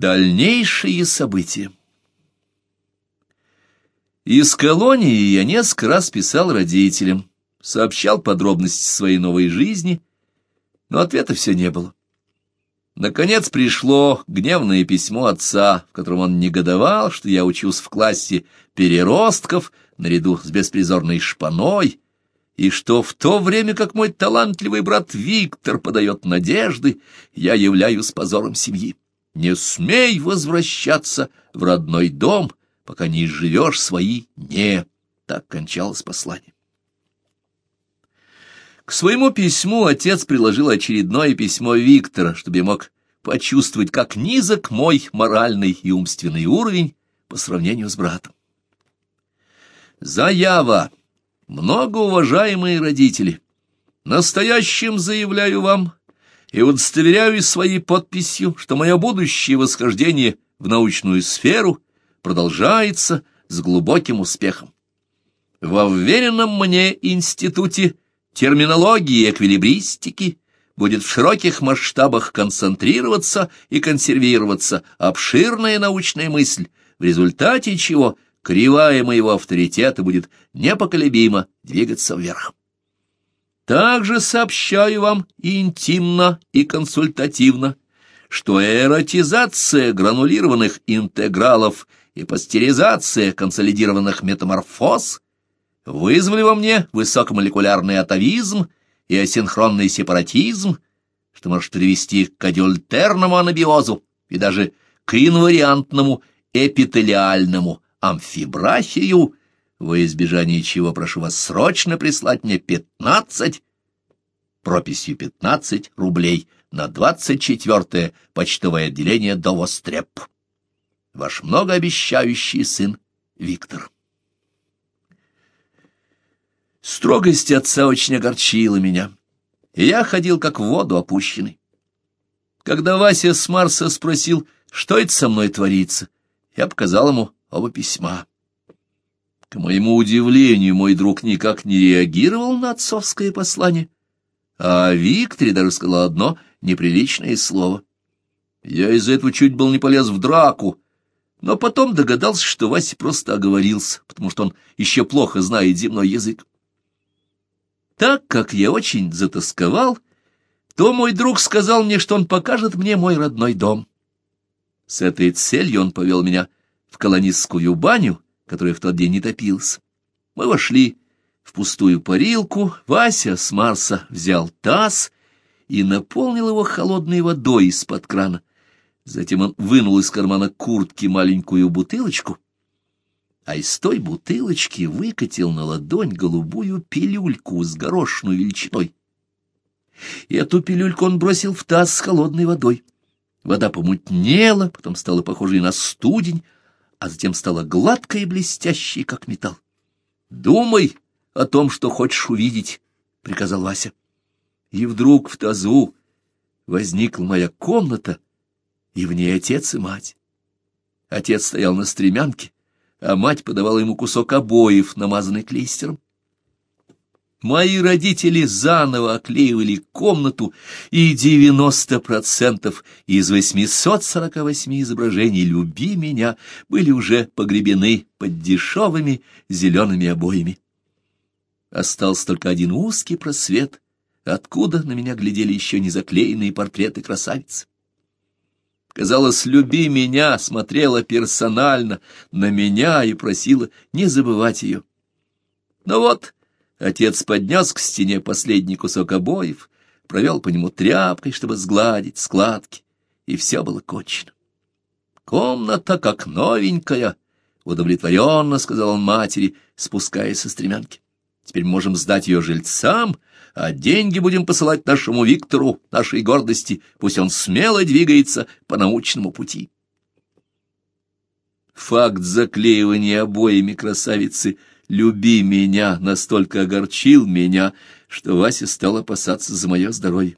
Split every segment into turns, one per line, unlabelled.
Дальнейшие события Из колонии я несколько раз писал родителям, сообщал подробности своей новой жизни, но ответа все не было. Наконец пришло гневное письмо отца, в котором он негодовал, что я учусь в классе переростков наряду с беспризорной шпаной, и что в то время, как мой талантливый брат Виктор подает надежды, я являюсь позором семьи. Не смей возвращаться в родной дом, пока не живешь свои «не». Так кончалось послание. К своему письму отец приложил очередное письмо Виктора, чтобы я мог почувствовать, как низок мой моральный и умственный уровень по сравнению с братом. Заява! Многоуважаемые родители! Настоящим заявляю вам и удостоверяю своей подписью, что мое будущее восхождение в научную сферу продолжается с глубоким успехом. Во вверенном мне институте терминологии и эквилибристики будет в широких масштабах концентрироваться и консервироваться обширная научная мысль, в результате чего кривая моего авторитета будет непоколебимо двигаться вверх. Также сообщаю вам и интимно, и консультативно, что эротизация гранулированных интегралов и пастеризация консолидированных метаморфоз вызвали во мне высокомолекулярный атовизм и асинхронный сепаратизм, что может привести к адюльтерному анабиозу и даже к инвариантному эпителиальному амфибрахию, во избежание чего прошу вас срочно прислать мне пятнадцать, прописью пятнадцать рублей на двадцать четвертое почтовое отделение до Востреп. Ваш многообещающий сын Виктор. Строгость отца очень огорчила меня, и я ходил как в воду опущенный. Когда Вася с Марса спросил, что это со мной творится, я показал ему оба письма. К моему удивлению, мой друг никак не реагировал на отцовское послание, а Викторе даже сказал одно неприличное слово. Я из-за этого чуть был не полез в драку, но потом догадался, что Вася просто оговорился, потому что он еще плохо знает земной язык. Так как я очень затасковал, то мой друг сказал мне, что он покажет мне мой родной дом. С этой целью он повел меня в колонистскую баню, которая в тот день не топилась. Мы вошли в пустую парилку, Вася с Марса взял таз и наполнил его холодной водой из-под крана. Затем он вынул из кармана куртки маленькую бутылочку, а из той бутылочки выкатил на ладонь голубую пилюльку с горошной величиной. И эту пилюльку он бросил в таз с холодной водой. Вода помутнела, потом стала похожей на студень, а затем стала гладкой и блестящей, как металл. «Думай о том, что хочешь увидеть», — приказал Вася. И вдруг в тазу возникла моя комната, и в ней отец и мать. Отец стоял на стремянке, а мать подавала ему кусок обоев, намазанный клейстером. Мои родители заново оклеивали комнату, и девяносто процентов из 848 изображений «Люби меня» были уже погребены под дешевыми зелеными обоями. Остался только один узкий просвет, откуда на меня глядели еще не заклеенные портреты красавиц. Казалось, «Люби меня» смотрела персонально на меня и просила не забывать ее. Но вот Отец поднес к стене последний кусок обоев, провел по нему тряпкой, чтобы сгладить складки, и все было кончено. «Комната как новенькая», — удовлетворенно сказал он матери, спускаясь со стремянки. «Теперь можем сдать ее жильцам, а деньги будем посылать нашему Виктору, нашей гордости, пусть он смело двигается по научному пути». Факт заклеивания обоями красавицы — «Люби меня» настолько огорчил меня, что Вася стал опасаться за мое здоровье.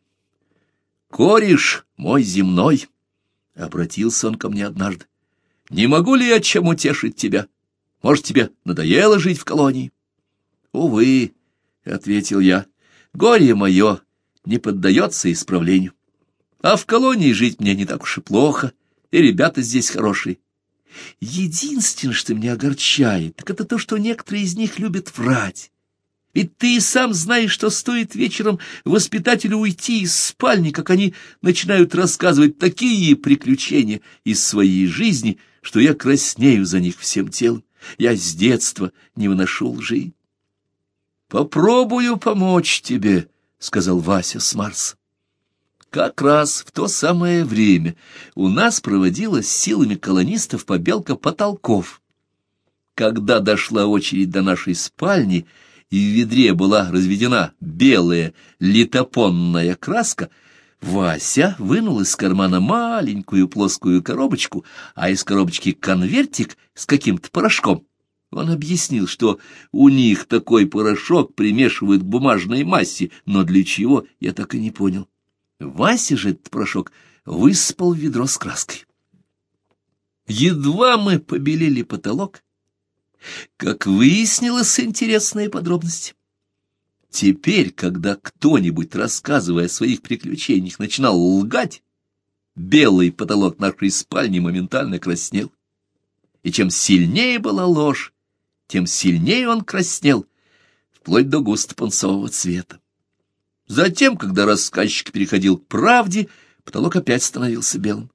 «Кореш мой земной!» — обратился он ко мне однажды. «Не могу ли я чем утешить тебя? Может, тебе надоело жить в колонии?» «Увы», — ответил я, — «горе мое не поддается исправлению. А в колонии жить мне не так уж и плохо, и ребята здесь хорошие. Единственное, что меня огорчает, так это то, что некоторые из них любят врать. Ведь ты и сам знаешь, что стоит вечером воспитателю уйти из спальни, как они начинают рассказывать такие приключения из своей жизни, что я краснею за них всем телом. Я с детства не выношу лжи. «Попробую помочь тебе», — сказал Вася с Марса. Как раз в то самое время у нас проводилась силами колонистов побелка потолков. Когда дошла очередь до нашей спальни, и в ведре была разведена белая литопонная краска, Вася вынул из кармана маленькую плоскую коробочку, а из коробочки конвертик с каким-то порошком. Он объяснил, что у них такой порошок примешивают к бумажной массе, но для чего, я так и не понял. Вася же этот порошок выспал ведро с краской. Едва мы побелели потолок, как выяснилось интересная подробность. Теперь, когда кто-нибудь, рассказывая о своих приключениях, начинал лгать, белый потолок нашей спальни моментально краснел. И чем сильнее была ложь, тем сильнее он краснел, вплоть до густо-пунцового цвета. Затем, когда рассказчик переходил к правде, потолок опять становился белым.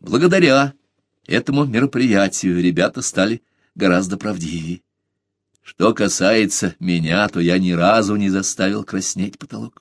Благодаря этому мероприятию ребята стали гораздо правдивее. Что касается меня, то я ни разу не заставил краснеть потолок.